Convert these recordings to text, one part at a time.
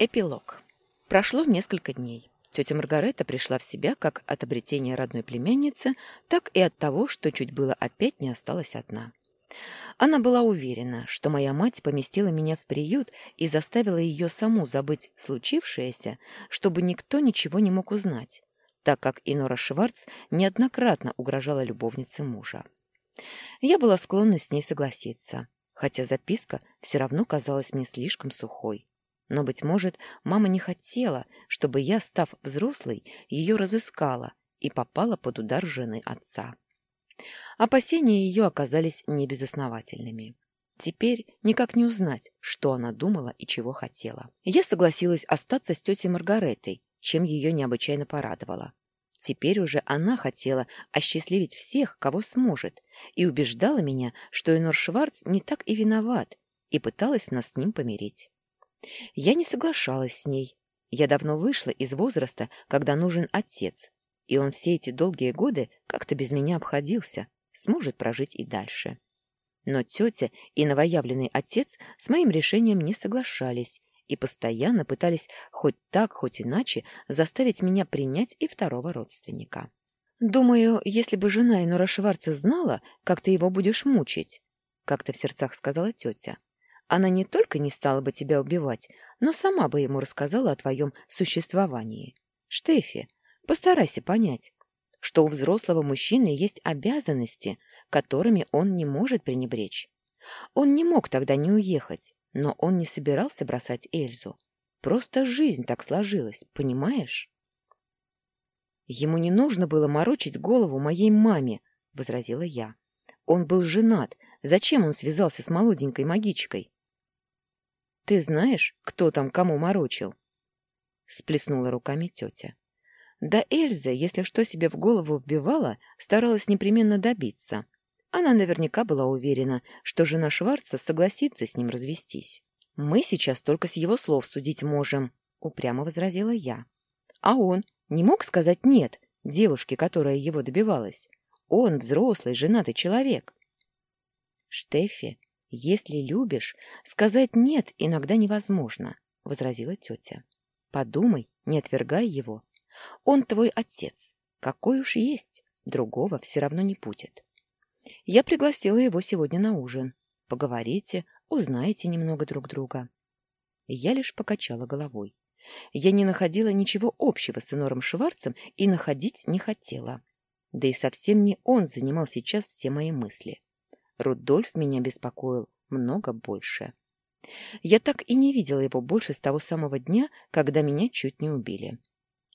Эпилог. Прошло несколько дней. Тетя Маргарета пришла в себя как от обретения родной племянницы, так и от того, что чуть было опять не осталась одна. Она была уверена, что моя мать поместила меня в приют и заставила ее саму забыть случившееся, чтобы никто ничего не мог узнать, так как Инора Шварц неоднократно угрожала любовнице мужа. Я была склонна с ней согласиться, хотя записка все равно казалась мне слишком сухой. Но, быть может, мама не хотела, чтобы я, став взрослой, ее разыскала и попала под удар жены отца. Опасения ее оказались небезосновательными. Теперь никак не узнать, что она думала и чего хотела. Я согласилась остаться с тетей Маргаретой, чем ее необычайно порадовала. Теперь уже она хотела осчастливить всех, кого сможет, и убеждала меня, что Энор Шварц не так и виноват, и пыталась нас с ним помирить. Я не соглашалась с ней. Я давно вышла из возраста, когда нужен отец, и он все эти долгие годы как-то без меня обходился, сможет прожить и дальше. Но тетя и новоявленный отец с моим решением не соглашались и постоянно пытались хоть так, хоть иначе заставить меня принять и второго родственника. «Думаю, если бы жена Инора Шварца знала, как ты его будешь мучить», — как-то в сердцах сказала тетя, она не только не стала бы тебя убивать, но сама бы ему рассказала о твоем существовании. Штефи, постарайся понять, что у взрослого мужчины есть обязанности, которыми он не может пренебречь. Он не мог тогда не уехать, но он не собирался бросать Эльзу. Просто жизнь так сложилась, понимаешь? Ему не нужно было морочить голову моей маме, — возразила я. Он был женат. Зачем он связался с молоденькой магичкой? Ты знаешь, кто там кому морочил? Сплеснула руками тетя. Да Эльза, если что себе в голову вбивала, старалась непременно добиться. Она наверняка была уверена, что жена Шварца согласится с ним развестись. «Мы сейчас только с его слов судить можем», — упрямо возразила я. А он не мог сказать «нет» девушке, которая его добивалась. Он взрослый, женатый человек. Штефи, «Если любишь, сказать «нет» иногда невозможно», — возразила тетя. «Подумай, не отвергай его. Он твой отец. Какой уж есть, другого все равно не будет. Я пригласила его сегодня на ужин. Поговорите, узнаете немного друг друга». Я лишь покачала головой. Я не находила ничего общего с Энором Шварцем и находить не хотела. Да и совсем не он занимал сейчас все мои мысли. Рудольф меня беспокоил много больше. Я так и не видела его больше с того самого дня, когда меня чуть не убили.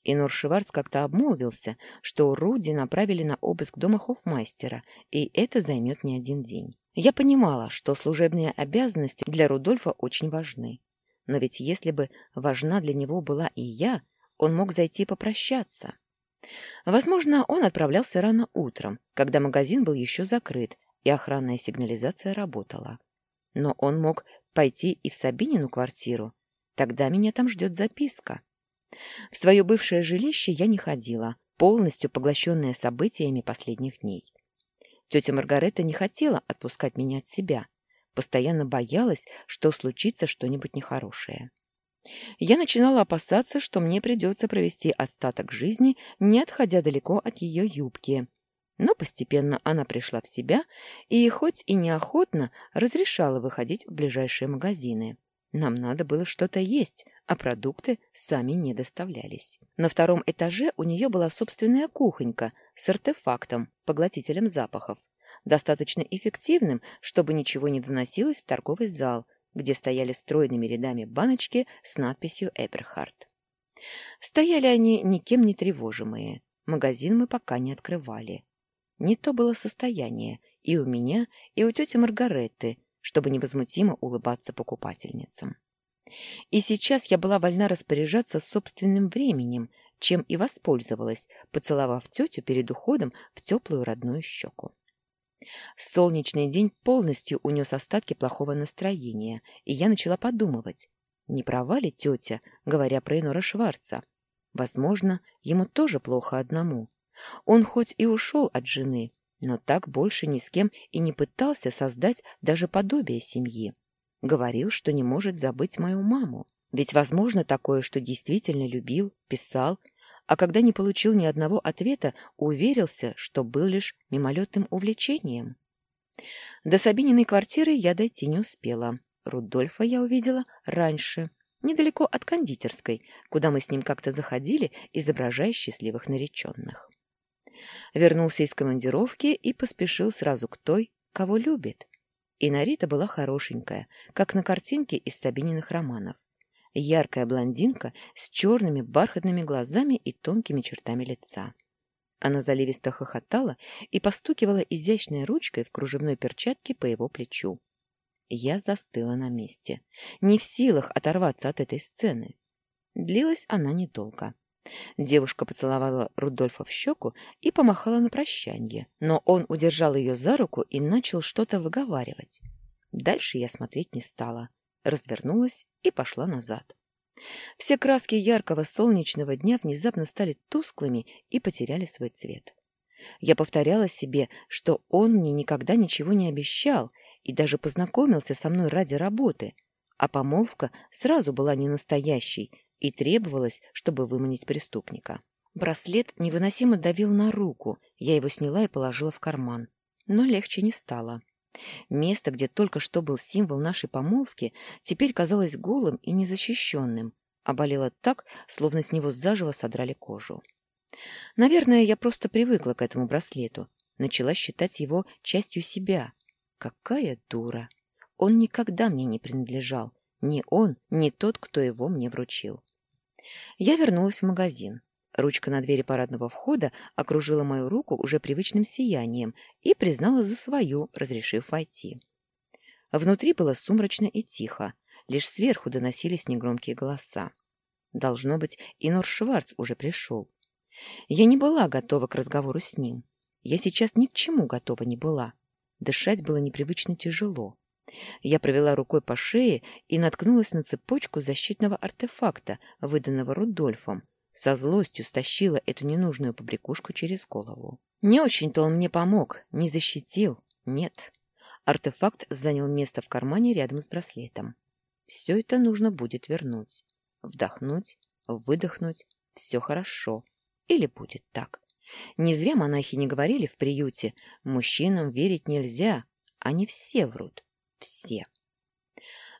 И Норшеварц как-то обмолвился, что Руди направили на обыск дома хофмастера, и это займет не один день. Я понимала, что служебные обязанности для Рудольфа очень важны. Но ведь если бы важна для него была и я, он мог зайти попрощаться. Возможно, он отправлялся рано утром, когда магазин был еще закрыт, и охранная сигнализация работала. Но он мог пойти и в Сабинину квартиру. Тогда меня там ждет записка. В свое бывшее жилище я не ходила, полностью поглощенная событиями последних дней. Тетя Маргарета не хотела отпускать меня от себя, постоянно боялась, что случится что-нибудь нехорошее. Я начинала опасаться, что мне придется провести остаток жизни, не отходя далеко от ее юбки, но постепенно она пришла в себя и, хоть и неохотно, разрешала выходить в ближайшие магазины. Нам надо было что-то есть, а продукты сами не доставлялись. На втором этаже у нее была собственная кухонька с артефактом, поглотителем запахов, достаточно эффективным, чтобы ничего не доносилось в торговый зал, где стояли стройными рядами баночки с надписью «Эберхард». Стояли они никем не тревожимые. Магазин мы пока не открывали. Не то было состояние и у меня, и у тети Маргареты, чтобы невозмутимо улыбаться покупательницам. И сейчас я была вольна распоряжаться собственным временем, чем и воспользовалась, поцеловав тетю перед уходом в теплую родную щеку. Солнечный день полностью унес остатки плохого настроения, и я начала подумывать, не права ли тетя, говоря про Энора Шварца? Возможно, ему тоже плохо одному. Он хоть и ушел от жены, но так больше ни с кем и не пытался создать даже подобие семьи. Говорил, что не может забыть мою маму. Ведь возможно такое, что действительно любил, писал, а когда не получил ни одного ответа, уверился, что был лишь мимолетным увлечением. До Сабининой квартиры я дойти не успела. Рудольфа я увидела раньше, недалеко от кондитерской, куда мы с ним как-то заходили, изображая счастливых нареченных. Вернулся из командировки и поспешил сразу к той, кого любит. И Нарита была хорошенькая, как на картинке из Сабининых романов. Яркая блондинка с черными бархатными глазами и тонкими чертами лица. Она заливисто хохотала и постукивала изящной ручкой в кружевной перчатке по его плечу. Я застыла на месте, не в силах оторваться от этой сцены. Длилась она недолго. Девушка поцеловала Рудольфа в щеку и помахала на прощанье, но он удержал ее за руку и начал что-то выговаривать. Дальше я смотреть не стала, развернулась и пошла назад. Все краски яркого солнечного дня внезапно стали тусклыми и потеряли свой цвет. Я повторяла себе, что он мне никогда ничего не обещал и даже познакомился со мной ради работы, а помолвка сразу была не настоящей и требовалось, чтобы выманить преступника. Браслет невыносимо давил на руку, я его сняла и положила в карман. Но легче не стало. Место, где только что был символ нашей помолвки, теперь казалось голым и незащищенным, а болело так, словно с него заживо содрали кожу. Наверное, я просто привыкла к этому браслету, начала считать его частью себя. Какая дура! Он никогда мне не принадлежал, ни он, ни тот, кто его мне вручил. Я вернулась в магазин. Ручка на двери парадного входа окружила мою руку уже привычным сиянием и признала за свою, разрешив войти. Внутри было сумрачно и тихо, лишь сверху доносились негромкие голоса. Должно быть, и Нор Шварц уже пришел. Я не была готова к разговору с ним. Я сейчас ни к чему готова не была. Дышать было непривычно тяжело. Я провела рукой по шее и наткнулась на цепочку защитного артефакта, выданного Рудольфом, со злостью стащила эту ненужную побрякушку через голову. Не очень-то он мне помог, не защитил, нет. Артефакт занял место в кармане рядом с браслетом. Все это нужно будет вернуть. Вдохнуть, выдохнуть, все хорошо. Или будет так. Не зря монахи не говорили в приюте, мужчинам верить нельзя, они все врут. Все.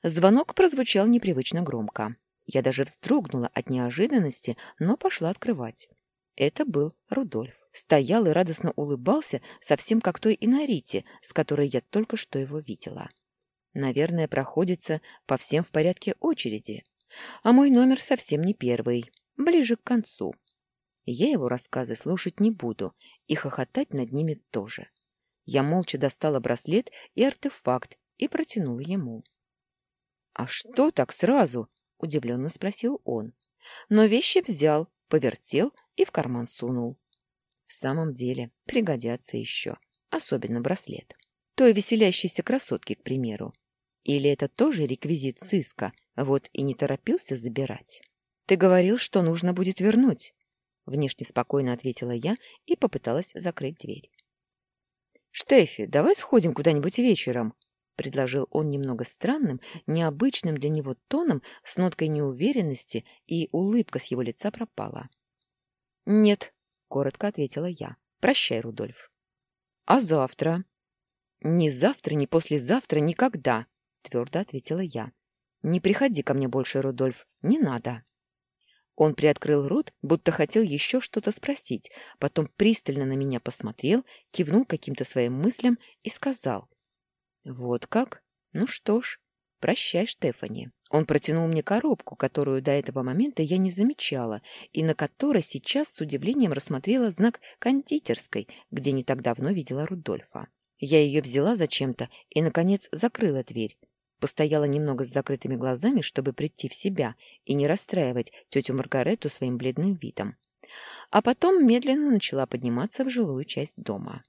Звонок прозвучал непривычно громко. Я даже вздрогнула от неожиданности, но пошла открывать. Это был Рудольф. Стоял и радостно улыбался, совсем как той Инарите, с которой я только что его видела. Наверное, проходится по всем в порядке очереди. А мой номер совсем не первый, ближе к концу. Я его рассказы слушать не буду и хохотать над ними тоже. Я молча достала браслет и артефакт и протянула ему. — А что так сразу? удивленно спросил он. Но вещи взял, повертел и в карман сунул. В самом деле, пригодятся еще, особенно браслет. Той веселящейся красотки, к примеру. Или это тоже реквизит сыска, вот и не торопился забирать. Ты говорил, что нужно будет вернуть. Внешне спокойно ответила я и попыталась закрыть дверь. «Штефи, давай сходим куда-нибудь вечером», — предложил он немного странным, необычным для него тоном, с ноткой неуверенности, и улыбка с его лица пропала. «Нет», — коротко ответила я. «Прощай, Рудольф». «А завтра?» «Ни завтра, ни послезавтра, никогда», — твердо ответила я. «Не приходи ко мне больше, Рудольф, не надо». Он приоткрыл рот, будто хотел еще что-то спросить, потом пристально на меня посмотрел, кивнул каким-то своим мыслям и сказал. Вот как? Ну что ж, прощай, Штефани. Он протянул мне коробку, которую до этого момента я не замечала, и на которой сейчас с удивлением рассмотрела знак кондитерской, где не так давно видела Рудольфа. Я ее взяла зачем-то и, наконец, закрыла дверь. Постояла немного с закрытыми глазами, чтобы прийти в себя и не расстраивать тетю Маргарету своим бледным видом. А потом медленно начала подниматься в жилую часть дома.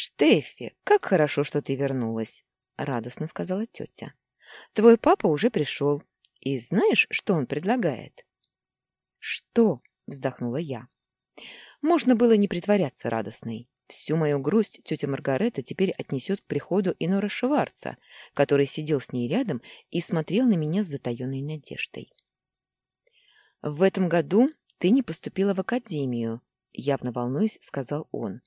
«Штефи, как хорошо, что ты вернулась!» — радостно сказала тетя. «Твой папа уже пришел. И знаешь, что он предлагает?» «Что?» — вздохнула я. Можно было не притворяться радостной. Всю мою грусть тетя Маргарета теперь отнесет к приходу Инора Шварца, который сидел с ней рядом и смотрел на меня с затаенной надеждой. «В этом году ты не поступила в академию», — явно волнуясь, сказал он.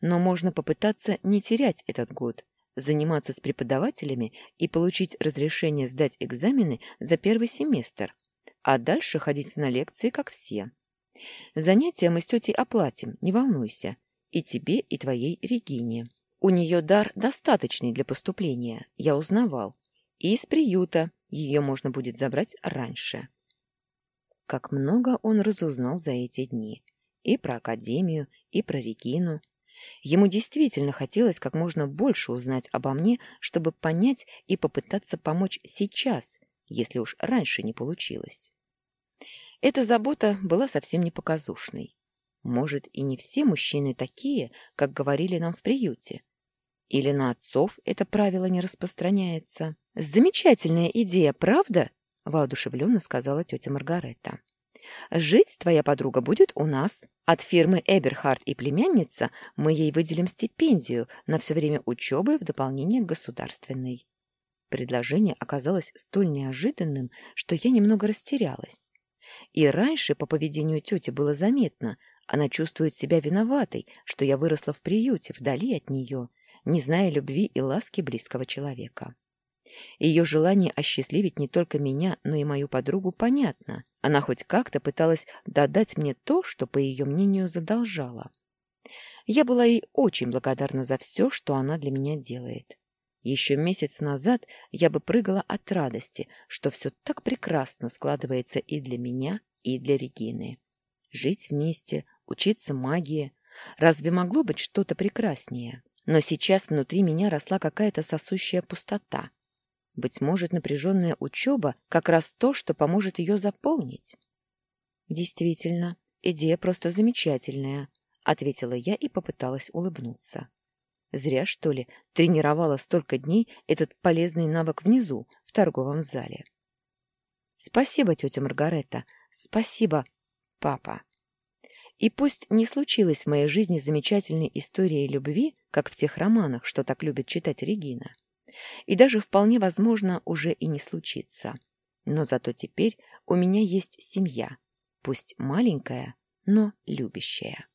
«Но можно попытаться не терять этот год, заниматься с преподавателями и получить разрешение сдать экзамены за первый семестр, а дальше ходить на лекции, как все. Занятия мы с тетей оплатим, не волнуйся, и тебе, и твоей Регине. У нее дар достаточный для поступления, я узнавал. И из приюта ее можно будет забрать раньше. Как много он разузнал за эти дни. И про Академию, и про Регину. Ему действительно хотелось как можно больше узнать обо мне, чтобы понять и попытаться помочь сейчас, если уж раньше не получилось. Эта забота была совсем не показушной. Может, и не все мужчины такие, как говорили нам в приюте. Или на отцов это правило не распространяется. «Замечательная идея, правда?» — воодушевленно сказала тетя Маргарета. «Жить твоя подруга будет у нас. От фирмы Эберхард и племянница мы ей выделим стипендию на все время учебы в дополнение к государственной». Предложение оказалось столь неожиданным, что я немного растерялась. И раньше по поведению тети было заметно, она чувствует себя виноватой, что я выросла в приюте, вдали от нее, не зная любви и ласки близкого человека. Ее желание осчастливить не только меня, но и мою подругу понятно. Она хоть как-то пыталась додать мне то, что, по ее мнению, задолжала. Я была ей очень благодарна за все, что она для меня делает. Еще месяц назад я бы прыгала от радости, что все так прекрасно складывается и для меня, и для Регины. Жить вместе, учиться магии. Разве могло быть что-то прекраснее? Но сейчас внутри меня росла какая-то сосущая пустота. Быть может, напряженная учеба — как раз то, что поможет ее заполнить. «Действительно, идея просто замечательная», — ответила я и попыталась улыбнуться. Зря, что ли, тренировала столько дней этот полезный навык внизу, в торговом зале. «Спасибо, тетя Маргарета, спасибо, папа». И пусть не случилось в моей жизни замечательной истории любви, как в тех романах, что так любит читать Регина, и даже вполне возможно уже и не случится. Но зато теперь у меня есть семья, пусть маленькая, но любящая.